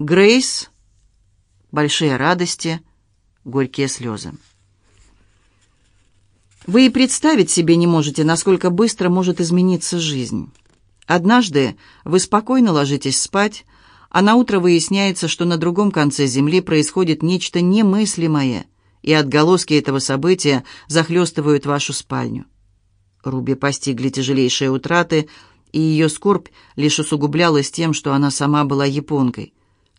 Грейс, большие радости, горькие слезы. Вы и представить себе не можете, насколько быстро может измениться жизнь. Однажды вы спокойно ложитесь спать, а на утро выясняется, что на другом конце земли происходит нечто немыслимое, и отголоски этого события захлестывают вашу спальню. Руби постигли тяжелейшие утраты, и ее скорбь лишь усугублялась тем, что она сама была японкой.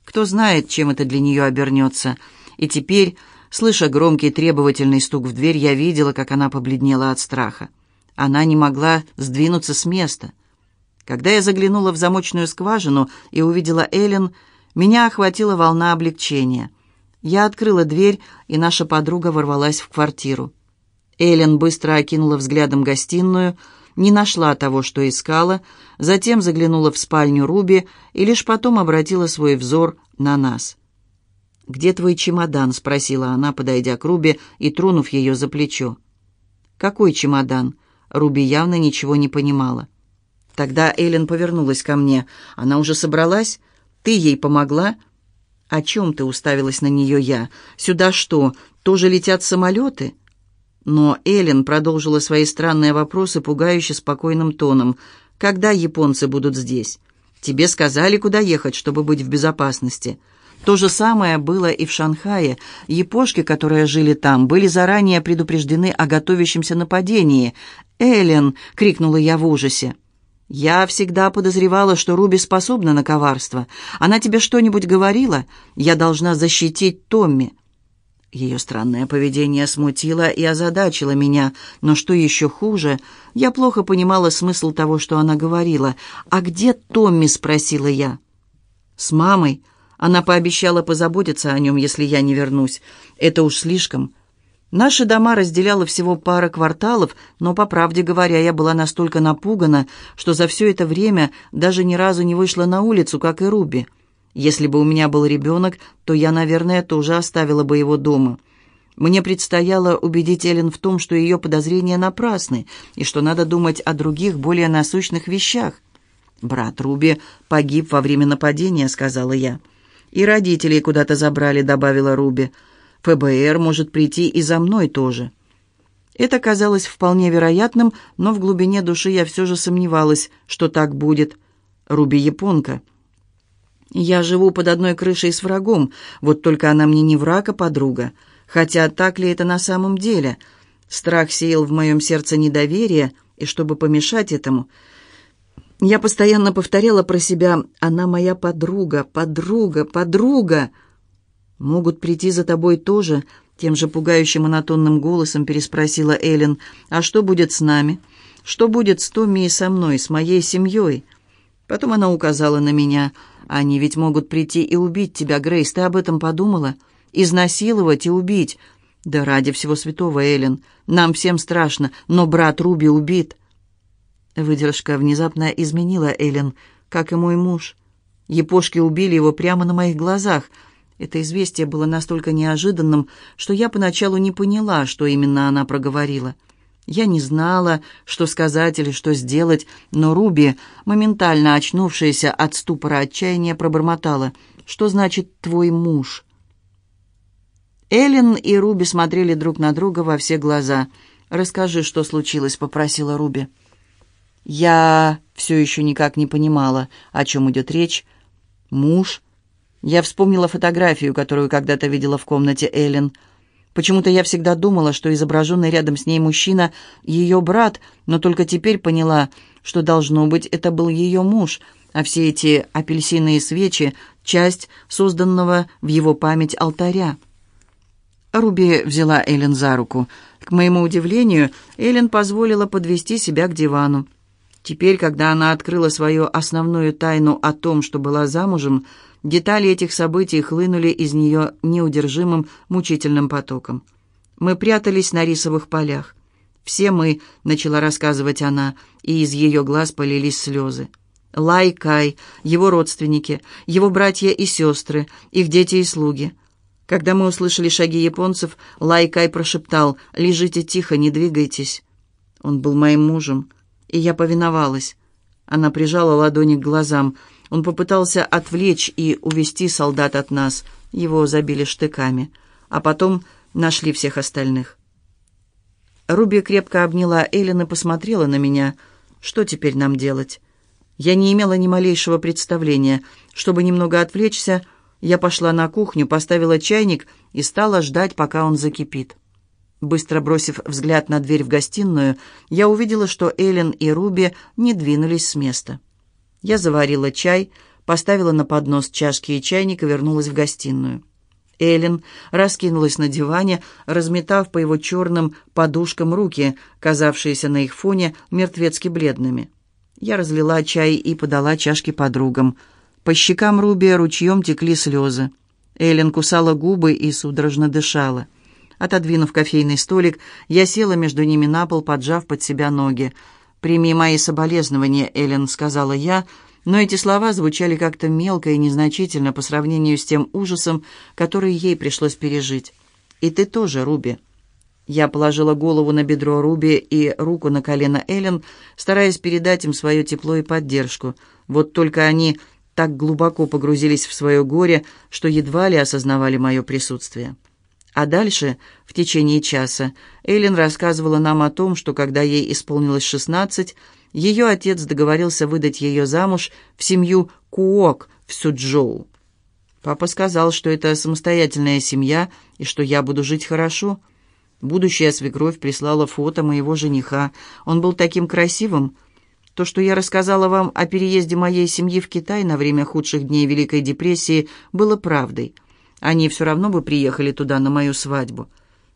Кто знает, чем это для нее обернется. И теперь, слыша громкий требовательный стук в дверь, я видела, как она побледнела от страха. Она не могла сдвинуться с места. Когда я заглянула в замочную скважину и увидела Эллен, меня охватила волна облегчения. Я открыла дверь, и наша подруга ворвалась в квартиру. Эллен быстро окинула взглядом гостиную — не нашла того, что искала, затем заглянула в спальню Руби и лишь потом обратила свой взор на нас. «Где твой чемодан?» — спросила она, подойдя к Руби и тронув ее за плечо. «Какой чемодан?» Руби явно ничего не понимала. Тогда Эллен повернулась ко мне. «Она уже собралась? Ты ей помогла?» «О чем ты уставилась на нее я? Сюда что, тоже летят самолеты?» Но Эллен продолжила свои странные вопросы пугающе спокойным тоном. «Когда японцы будут здесь? Тебе сказали, куда ехать, чтобы быть в безопасности?» То же самое было и в Шанхае. Япошки, которые жили там, были заранее предупреждены о готовящемся нападении. «Эллен!» — крикнула я в ужасе. «Я всегда подозревала, что Руби способна на коварство. Она тебе что-нибудь говорила? Я должна защитить Томми». Ее странное поведение смутило и озадачило меня, но что еще хуже, я плохо понимала смысл того, что она говорила. «А где Томми?» — спросила я. «С мамой. Она пообещала позаботиться о нем, если я не вернусь. Это уж слишком». Наши дома разделяло всего пара кварталов, но, по правде говоря, я была настолько напугана, что за все это время даже ни разу не вышла на улицу, как и Руби. Если бы у меня был ребенок, то я, наверное, тоже оставила бы его дома. Мне предстояло убедить Эллен в том, что ее подозрения напрасны, и что надо думать о других, более насущных вещах. «Брат Руби погиб во время нападения», — сказала я. «И родителей куда-то забрали», — добавила Руби. «ФБР может прийти и за мной тоже». Это казалось вполне вероятным, но в глубине души я все же сомневалась, что так будет. Руби японка. Я живу под одной крышей с врагом, вот только она мне не враг, а подруга. Хотя так ли это на самом деле? Страх сеял в моем сердце недоверие, и чтобы помешать этому, я постоянно повторяла про себя «Она моя подруга, подруга, подруга». «Могут прийти за тобой тоже?» Тем же пугающим монотонным голосом переспросила Эллен. «А что будет с нами? Что будет с Томми и со мной, с моей семьей?» Потом она указала на меня – они ведь могут прийти и убить тебя, Грейс. Ты об этом подумала? Изнасиловать и убить. Да ради всего святого, Эллен. Нам всем страшно, но брат Руби убит. Выдержка внезапно изменила Эллен, как и мой муж. Япошки убили его прямо на моих глазах. Это известие было настолько неожиданным, что я поначалу не поняла, что именно она проговорила. Я не знала, что сказать или что сделать, но Руби, моментально очнувшаяся от ступора отчаяния, пробормотала. «Что значит твой муж?» Эллен и Руби смотрели друг на друга во все глаза. «Расскажи, что случилось», — попросила Руби. Я все еще никак не понимала, о чем идет речь. «Муж?» Я вспомнила фотографию, которую когда-то видела в комнате Эллен — Почему-то я всегда думала, что изображенный рядом с ней мужчина — ее брат, но только теперь поняла, что, должно быть, это был ее муж, а все эти апельсиновые свечи — часть созданного в его память алтаря. Руби взяла Эллен за руку. К моему удивлению, Эллен позволила подвести себя к дивану. Теперь, когда она открыла свою основную тайну о том, что была замужем, Детали этих событий хлынули из нее неудержимым мучительным потоком. Мы прятались на рисовых полях. «Все мы», — начала рассказывать она, и из ее глаз полились слезы. Лай Кай, его родственники, его братья и сестры, их дети и слуги. Когда мы услышали шаги японцев, Лай Кай прошептал «Лежите тихо, не двигайтесь». Он был моим мужем, и я повиновалась. Она прижала ладони к глазам. Он попытался отвлечь и увести солдат от нас. Его забили штыками. А потом нашли всех остальных. Руби крепко обняла Эллен и посмотрела на меня. «Что теперь нам делать?» Я не имела ни малейшего представления. Чтобы немного отвлечься, я пошла на кухню, поставила чайник и стала ждать, пока он закипит. Быстро бросив взгляд на дверь в гостиную, я увидела, что Эллен и Руби не двинулись с места. Я заварила чай, поставила на поднос чашки и чайник и вернулась в гостиную. Эллен раскинулась на диване, разметав по его черным подушкам руки, казавшиеся на их фоне мертвецки бледными. Я разлила чай и подала чашки подругам. По щекам Руби ручьем текли слезы. Эллен кусала губы и судорожно дышала. Отодвинув кофейный столик, я села между ними на пол, поджав под себя ноги. «Прими мои соболезнования, Эллен», — сказала я, но эти слова звучали как-то мелко и незначительно по сравнению с тем ужасом, который ей пришлось пережить. «И ты тоже, Руби». Я положила голову на бедро Руби и руку на колено Эллен, стараясь передать им свое тепло и поддержку. Вот только они так глубоко погрузились в свое горе, что едва ли осознавали мое присутствие. А дальше, в течение часа, Эллен рассказывала нам о том, что когда ей исполнилось шестнадцать, ее отец договорился выдать ее замуж в семью Куок в Суджоу. Папа сказал, что это самостоятельная семья и что я буду жить хорошо. Будущая свекровь прислала фото моего жениха. Он был таким красивым. То, что я рассказала вам о переезде моей семьи в Китай на время худших дней Великой депрессии, было правдой. Они все равно бы приехали туда на мою свадьбу.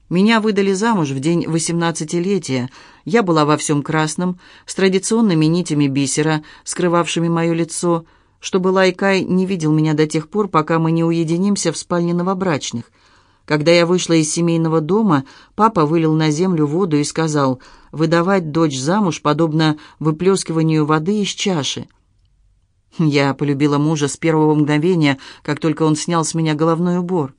Меня выдали замуж в день восемнадцатилетия. Я была во всем красном, с традиционными нитями бисера, скрывавшими мое лицо, чтобы Лайкай не видел меня до тех пор, пока мы не уединимся в спальне новобрачных. Когда я вышла из семейного дома, папа вылил на землю воду и сказал, «Выдавать дочь замуж подобно выплескиванию воды из чаши». Я полюбила мужа с первого мгновения, как только он снял с меня головной убор.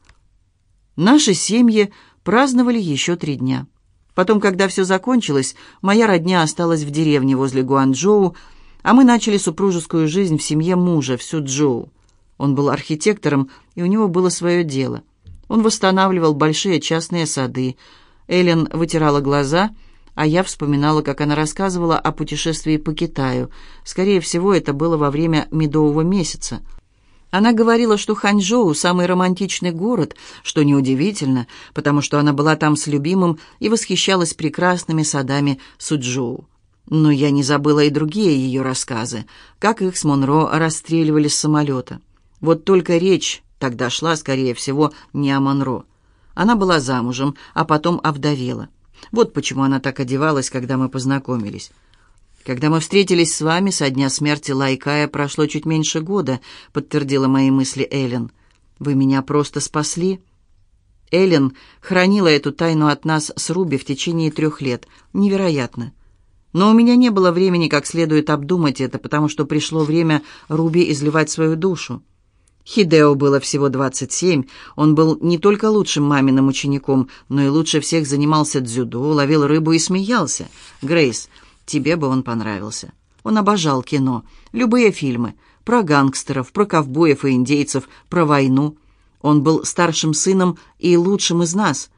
Наши семьи праздновали еще три дня. Потом, когда все закончилось, моя родня осталась в деревне возле Гуанчжоу, а мы начали супружескую жизнь в семье мужа в Сюджоу. Он был архитектором, и у него было свое дело — он восстанавливал большие частные сады. Эллен вытирала глаза, а я вспоминала, как она рассказывала о путешествии по Китаю. Скорее всего, это было во время медового месяца. Она говорила, что Ханчжоу – самый романтичный город, что неудивительно, потому что она была там с любимым и восхищалась прекрасными садами Суджоу. Но я не забыла и другие ее рассказы, как их с Монро расстреливали с самолета. Вот только речь Тогда шла, скорее всего, не о Монро. Она была замужем, а потом овдовела. Вот почему она так одевалась, когда мы познакомились. Когда мы встретились с вами со дня смерти Лайкая, прошло чуть меньше года, подтвердила мои мысли Эллен. Вы меня просто спасли. Эллен хранила эту тайну от нас с Руби в течение трех лет. Невероятно. Но у меня не было времени как следует обдумать это, потому что пришло время Руби изливать свою душу. Хидео было всего 27. Он был не только лучшим маминым учеником, но и лучше всех занимался дзюдо, ловил рыбу и смеялся. Грейс, тебе бы он понравился. Он обожал кино, любые фильмы, про гангстеров, про ковбоев и индейцев, про войну. Он был старшим сыном и лучшим из нас.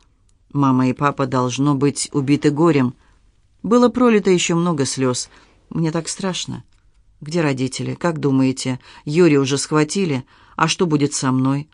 Мама и папа, должно быть, убиты горем. Было пролито еще много слез. Мне так страшно. Где родители? Как думаете, Юрия уже схватили?» А что будет со мной?